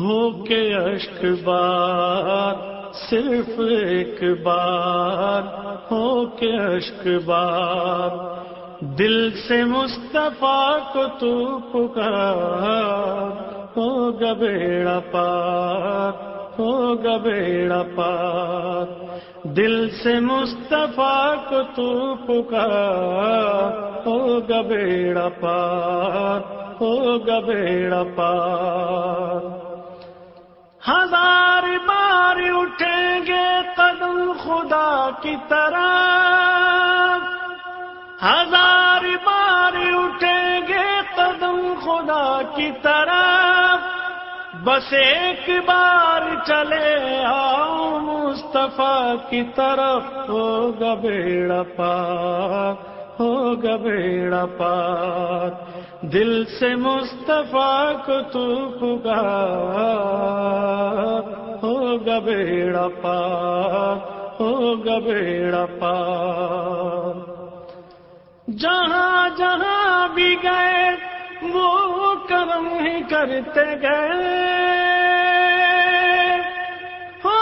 ہو کے اشک بار، صرف ایک بار، ہو کے اشک بار۔ دل سے مصطفیٰ کو تو پکار، ہو گبیڑا پار، ہو گبیڑا پار۔ دل سے مصطفیٰ کو تو پکار، ہو گبیڑا پار، ہو گبیڑا پار۔ ہزار بار اٹھیں گے قدم خدا کی طرح ہزار بار اٹھیں گے قدم خدا کی طرف۔ بس ایک بار چلے آؤ مصطفیٰ کی طرف۔ ہو گبیڑا پار ہو گبیڑا پار دل سے مصطفیٰ کو تو پکار ہو گبیڑا پار ہو گبیڑا پار جہاں جہاں بھی گئے، وہ کرم ہی کرتے گئے۔ ہو،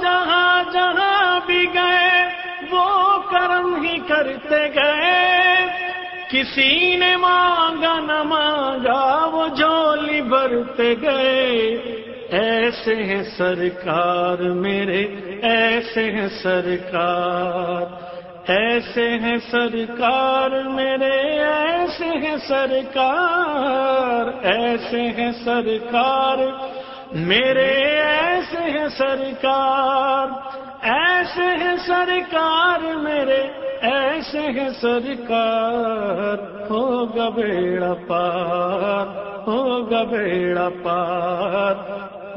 جہاں جہاں بھی گئے، وہ کرم ہی کرتے گئے۔ کسی نے مانگا نہ مانگا، وہ جولی برتے گئے۔ ایسے ہیں سرکار میرے، ایسے ہیں سرکار۔ ایسے ہیں سرکار میرے، ایسے ہیں سرکار۔ ایسے ہیں سرکار میرے، ایسے ہیں سرکار۔ ایسے ہیں سرکار میرے۔ ایسے ہیں سرکار ہو گبیڑا پار ہو گبیڑا پار۔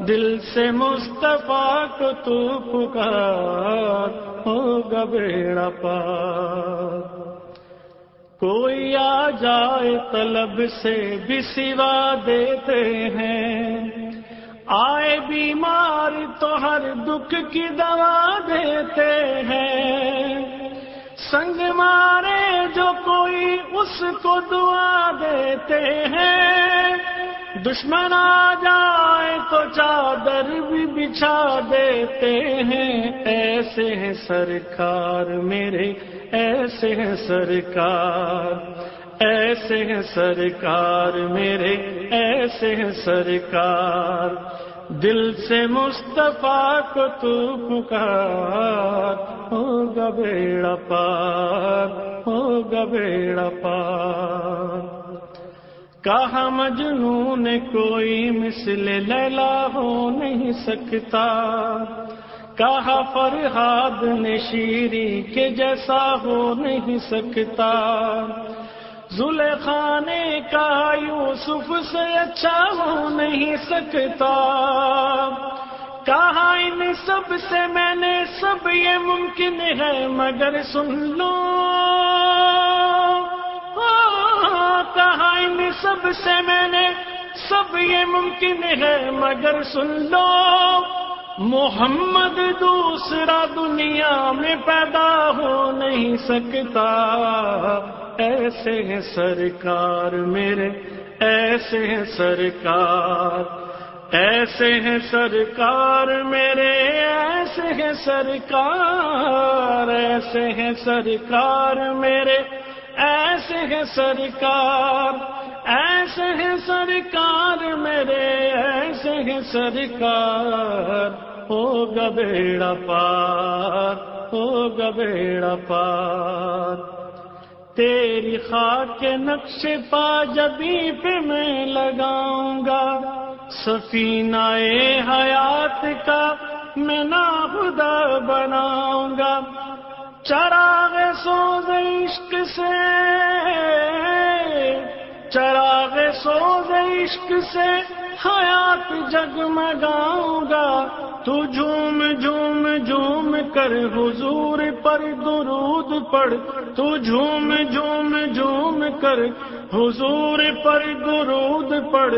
دل سے مصطفیٰ کو تو پکار، ہوگا بیڑا پار۔ کوئی آ جائے طلب سے بھی سوا دیتے ہیں۔ آئے بیمار تو ہر دکھ کی دوا دیتے ہیں۔ سنگ مارے جو کوئی اس کو دعا دیتے ہیں۔ دشمن آ جائے تو چادر بھی بچھا دیتے ہیں۔ ایسے ہیں سرکار میرے، ایسے ہیں سرکار۔ ایسے ہیں سرکار میرے، ایسے ہیں سرکار۔ دل سے مصطفیٰ کو تو پکار ہو گبیڑا پار ہو گبیڑا پار کہا مجنون کوئی مثل لیلا ہو نہیں سکتا۔ کہا فرحاد نے شیری کے جیسا ہو نہیں سکتا۔ زلخانے کا یوسف سے اچھا ہو نہیں سکتا۔ کہا ان سب سے میں نے سب یہ ممکن ہے، مگر سن لو۔ کہا ان سب سے میں نے سب یہ ممکن ہے، مگر سن لو۔ محمد دوسرا دنیا میں پیدا ہو نہیں سکتا۔ ایسے ہیں سرکار میرے، ایسے ہیں سرکار، ایسے ہیں سرکار میرے، ایسے ہیں سرکار، ایسے ہیں سرکار میرے، ایسے ہیں سرکار، ایسے ہیں سرکار میرے، ایسے ہیں سرکار، ہو گبیڑا پار، ہو گبیڑا پار۔ تیری خاک کے نقش پا جبھی پہ میں لگاؤں گا۔ سفینہ حیات کا میں نا خدا بناؤں گا۔ چراغ سوز عشق سے، چراغ سوز عشق سے حیات جگمگاؤں گا تو جھوم جھوم جھوم کر حضور پر درود پڑھ، تو جھوم جھوم جھوم کر حضور پر درود پڑھ،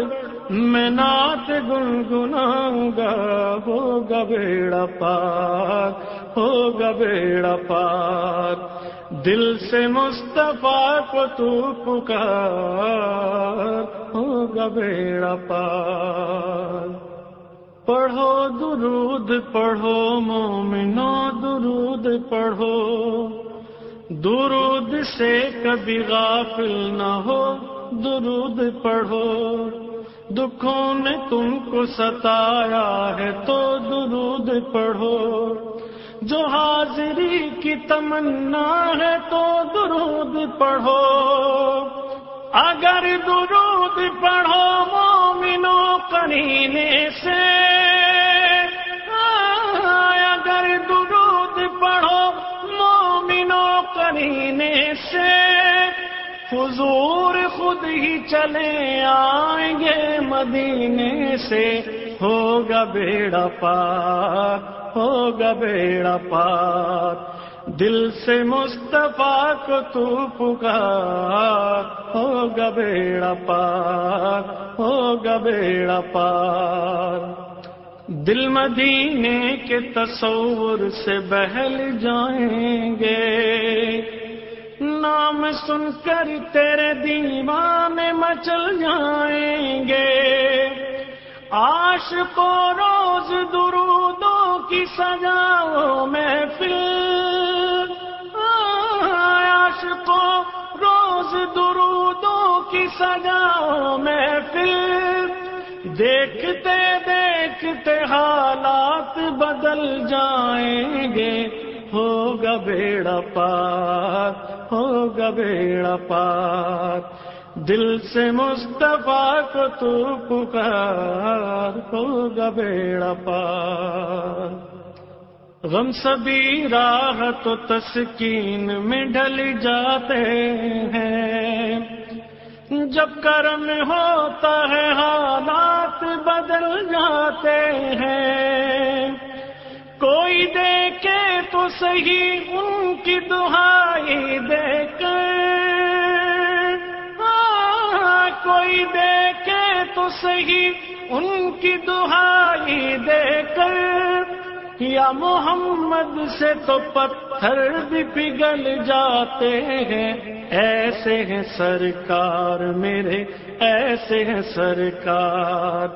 میں نعت گنگناؤں گا ہوگا بیڑا پار ہوگا بیڑا پار دل سے مصطفیٰ کو تو پکار ہوگا بیڑا پار۔ پڑھو درود، پڑھو مومنو درود، پڑھو۔ درود سے کبھی غافل نہ ہو، درود پڑھو۔ دکھوں نے تم کو ستایا ہے تو درود پڑھو۔ جو حاضری کی تمنا ہے تو درود پڑھو۔ اگر درود پڑھو مومنو کرینے سے اگر درود پڑھو مومنو کرینے سے، حضور خود ہی چلے آئیں گے مدینے سے، ہوگا بیڑا پار ہوگا بیڑا پار۔ دل سے مصطفیٰ کو تو پکار۔ ہوگا بیڑا پار۔ ہوگا بیڑا پار۔ دل مدینے کے تصور سے بہل جائیں گے۔ نام سن کر تیرے دیوانے مچل جائیں گے۔ آش کو روز درودوں کی سجاؤ محفل آش کو روز درودوں کی سجاؤ محفل دیکھتے دیکھتے حالات بدل جائیں گے۔ ہوگا بیڑا پار ہوگا بیڑا پار دل سے مصطفیٰ کو تو پکار ہوگا بیڑا پار۔ غم سبھی راہ تو تسکین میں ڈل جاتے ہیں۔ جب کرم ہوتا ہے حالات بدل جاتے ہیں۔ کوئی دیکھے تو صحیح ان کی دہائی تو صحیح ان کی دہائی دے کر یا محمد سے تو پتھر بھی پگھل جاتے ہیں۔ ایسے ہیں سرکار میرے، ایسے ہیں سرکار۔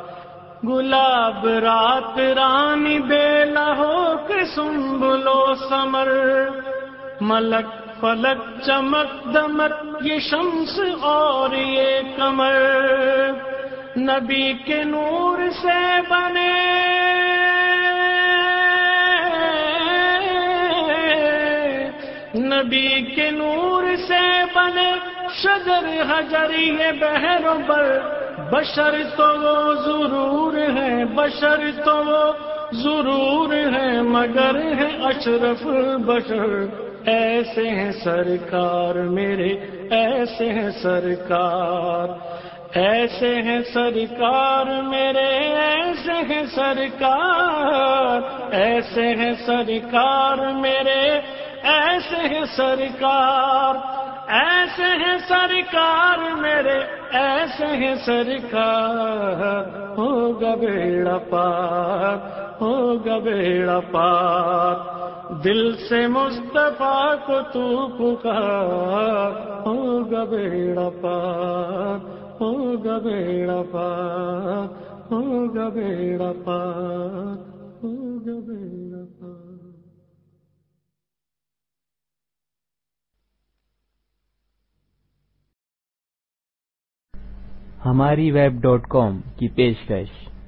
گلاب رات رانی بیلا ہو کے سنبلو سمر۔ ملک فلک چمک دمک، یہ شمس اور یہ کمر نبی کے نور سے بنے۔ نبی کے نور سے بنے۔ شجر حجر یہ بہر بر بشر تو وہ ضرور ہے۔ بشر تو وہ ضرور ہے۔ مگر ہے اشرف بشر ایسے ہیں سرکار میرے۔ ایسے ہیں سرکار۔ ایسے ہیں سرکار میرے، ایسے ہیں سرکار، ایسے ہیں سرکار میرے، ایسے ہیں سرکار، ایسے ہیں سرکار میرے، ایسے ہیں سرکار۔ ہوگا بیڑا پار ہوگا بیڑا پار دل سے مصطفیٰ کو تو پکار۔ ہوگا بیڑا پار ہوگا بیڑا پار ہوگا بیڑا پار ہوگا بیڑا پار ہماری ویب ڈاٹ کام کی پیشکش۔